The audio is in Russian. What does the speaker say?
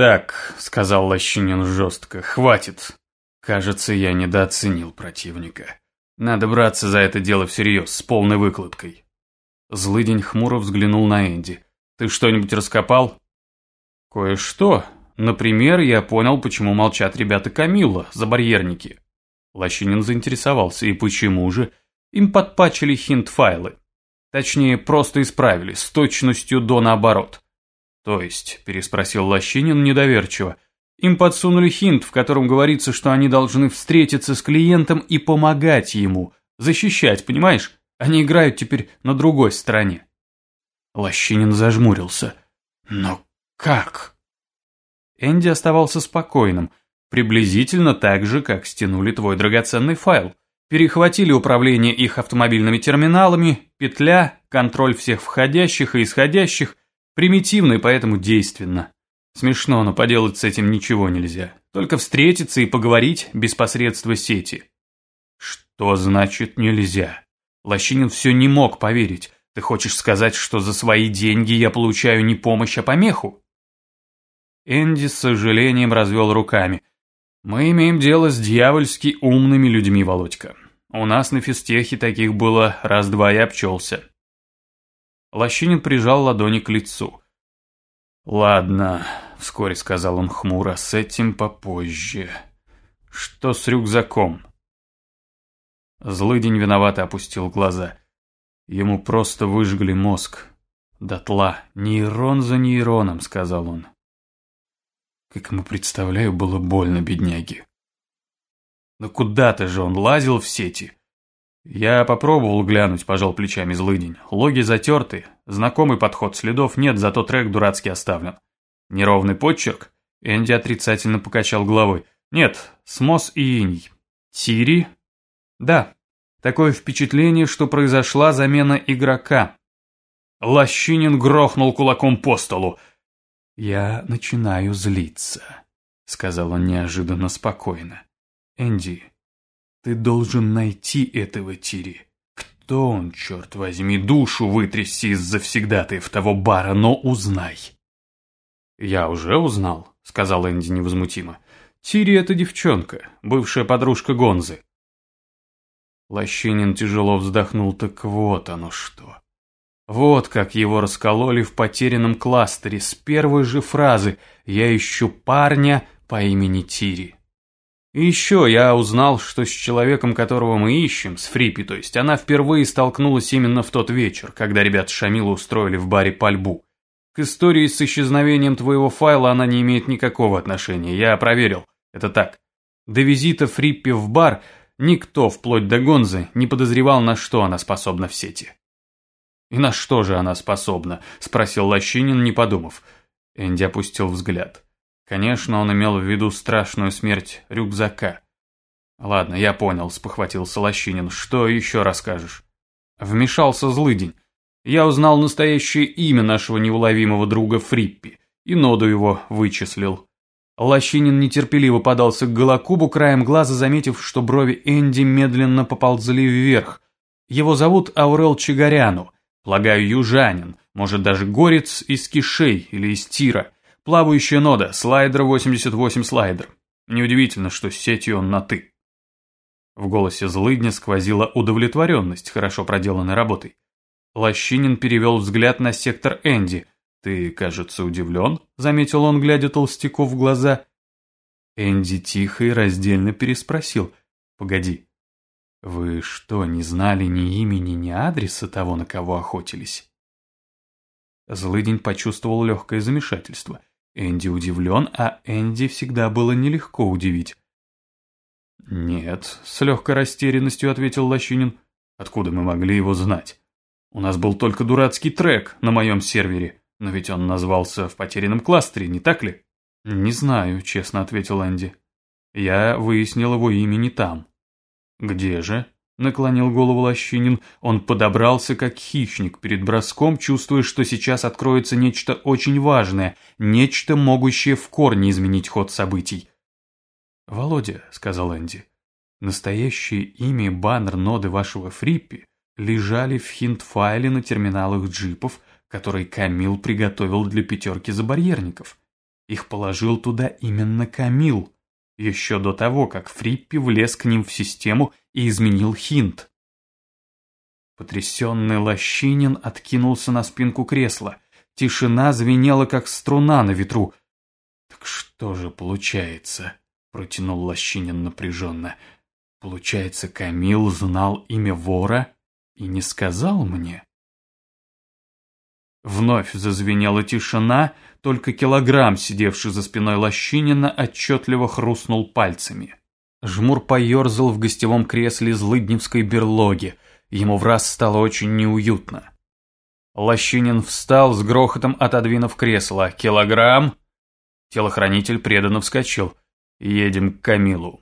«Так», — сказал Лощинин жестко, — «хватит. Кажется, я недооценил противника. Надо браться за это дело всерьез, с полной выкладкой». Злыдень хмуро взглянул на Энди. «Ты что-нибудь раскопал?» «Кое-что. Например, я понял, почему молчат ребята Камилла, забарьерники». Лощинин заинтересовался. «И почему же?» Им подпачили хинт-файлы. Точнее, просто исправили, с точностью до наоборот. «То есть?» – переспросил Лощинин недоверчиво. «Им подсунули хинт, в котором говорится, что они должны встретиться с клиентом и помогать ему, защищать, понимаешь? Они играют теперь на другой стороне». Лощинин зажмурился. «Но как?» Энди оставался спокойным, приблизительно так же, как стянули твой драгоценный файл. Перехватили управление их автомобильными терминалами, петля, контроль всех входящих и исходящих, примитивно и поэтому действенно. Смешно, но поделать с этим ничего нельзя. Только встретиться и поговорить без посредства сети. Что значит нельзя? Лощинин все не мог поверить. Ты хочешь сказать, что за свои деньги я получаю не помощь, а помеху? Энди с сожалением развел руками. Мы имеем дело с дьявольски умными людьми, Володька. У нас на физтехе таких было раз-два и обчелся. Лощинин прижал ладони к лицу. «Ладно», — вскоре сказал он хмуро, — «с этим попозже. Что с рюкзаком?» Злыдень виновато опустил глаза. Ему просто выжгли мозг. «Дотла, нейрон за нейроном», — сказал он. Как ему представляю, было больно бедняге. Но куда-то же он лазил в сети. Я попробовал глянуть, пожал плечами злыдень. Логи затерты, знакомый подход следов нет, зато трек дурацкий оставлен. Неровный подчерк? Энди отрицательно покачал головой. Нет, смос и иней. Тири? Да, такое впечатление, что произошла замена игрока. Лощинин грохнул кулаком по столу. «Я начинаю злиться», — сказал он неожиданно спокойно. Энди, ты должен найти этого Тири. Кто он, черт возьми, душу вытрясти из завсегдатаев того бара, но узнай. Я уже узнал, сказал Энди невозмутимо. Тири это девчонка, бывшая подружка Гонзы. Лощинин тяжело вздохнул, так вот оно что. Вот как его раскололи в потерянном кластере с первой же фразы «Я ищу парня по имени Тири». И еще я узнал, что с человеком, которого мы ищем, с Фрипи, то есть, она впервые столкнулась именно в тот вечер, когда ребята Шамила устроили в баре пальбу. К истории с исчезновением твоего файла она не имеет никакого отношения, я проверил, это так. До визита Фриппи в бар никто, вплоть до Гонзы, не подозревал, на что она способна в сети. «И на что же она способна?» – спросил Лощинин, не подумав. Энди опустил взгляд. Конечно, он имел в виду страшную смерть рюкзака. «Ладно, я понял», – спохватился Лощинин. «Что еще расскажешь?» Вмешался злыдень. Я узнал настоящее имя нашего неуловимого друга Фриппи, и ноду его вычислил. Лощинин нетерпеливо подался к Голокубу, краем глаза заметив, что брови Энди медленно поползли вверх. Его зовут Аурел Чигаряну, полагаю, южанин, может даже горец из Кишей или из Тира – Плавающая нода, слайдер 88 слайдер. Неудивительно, что с сетью он на «ты». В голосе злыдня сквозила удовлетворенность хорошо проделанной работой. Лощинин перевел взгляд на сектор Энди. «Ты, кажется, удивлен?» — заметил он, глядя толстяку в глаза. Энди тихо и раздельно переспросил. «Погоди, вы что, не знали ни имени, ни адреса того, на кого охотились?» Злыдень почувствовал легкое замешательство. Энди удивлен, а Энди всегда было нелегко удивить. «Нет», — с легкой растерянностью ответил Лощинин. «Откуда мы могли его знать? У нас был только дурацкий трек на моем сервере, но ведь он назвался в потерянном кластере, не так ли?» «Не знаю», — честно ответил Энди. «Я выяснил его имя не там». «Где же?» Наклонил голову Лощинин. Он подобрался как хищник перед броском, чувствуя, что сейчас откроется нечто очень важное, нечто, могущее в корне изменить ход событий. «Володя», — сказал Энди, — «настоящее имя баннер ноды вашего Фриппи лежали в хинт-файле на терминалах джипов, который Камил приготовил для пятерки забарьерников. Их положил туда именно Камил, еще до того, как Фриппи влез к ним в систему и изменил хинт. Потрясенный Лощинин откинулся на спинку кресла. Тишина звенела, как струна на ветру. «Так что же получается?» — протянул Лощинин напряженно. «Получается, Камил знал имя вора и не сказал мне?» Вновь зазвенела тишина, только килограмм, сидевший за спиной Лощинина, отчетливо хрустнул пальцами. Жмур поерзал в гостевом кресле злыдневской берлоги. Ему в раз стало очень неуютно. Лощинин встал с грохотом, отодвинув кресло. «Килограмм?» Телохранитель преданно вскочил. «Едем к Камилу».